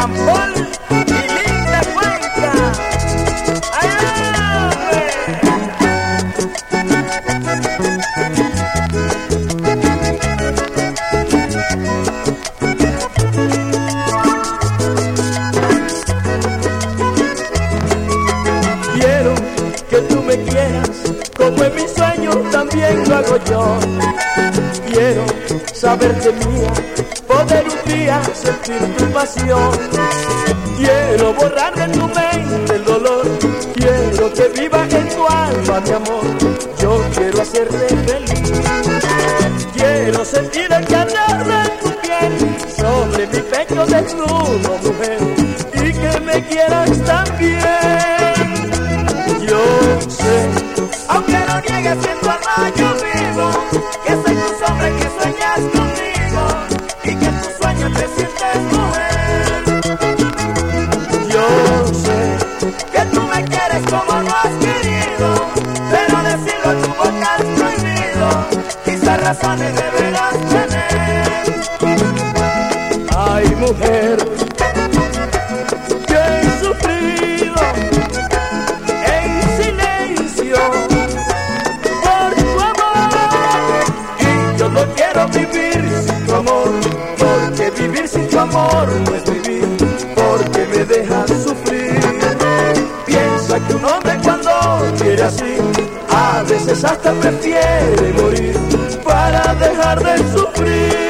Y linda cuenca. ¡Ay, Quiero que tú me quieras como en mis sueños también lo hago yo. Quiero saberte mía poder un día sentir tu pasión. Quiero borrar de tu mente el dolor, quiero que viva en tu alma mi amor. Yo quiero hacerte feliz, quiero sentir el calor de tu piel sobre mi pecho desnudo, mujer, y que me quieras también. Razones tener. ay mujer, yo he sufrido en silencio por tu amor. Y yo no quiero vivir sin tu amor, porque vivir sin tu amor no es vivir, porque me dejas sufrir. Piensa que un hombre cuando quiere así, a veces hasta prefiere morir para dejar de sufrir.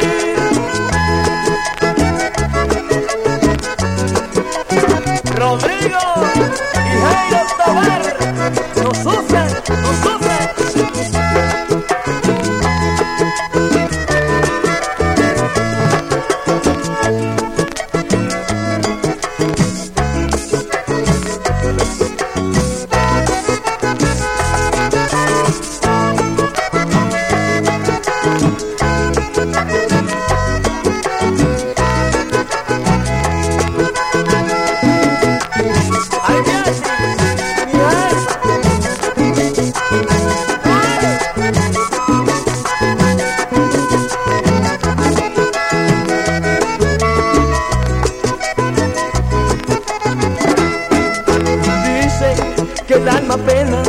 Que el alma pena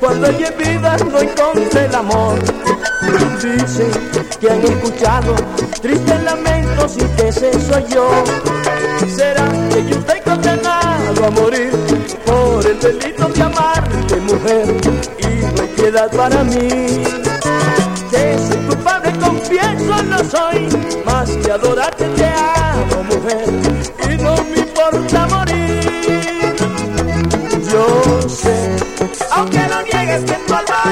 cuando en vida no encontré el amor. Dicen que han escuchado tristes lamentos y que ese soy yo. ¿Será que yo estoy condenado a morir por el delito de amarte, mujer? Y no hay piedad para mí. Que soy culpable, confieso, no soy más que adorarte, te amo,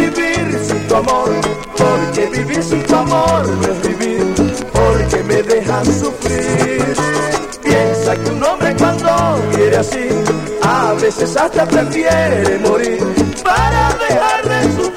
vivir sin tu amor, porque vivir sin tu amor es vivir, porque me dejan sufrir. Piensa que un hombre cuando quiere así, a veces hasta prefiere morir para dejar de sufrir.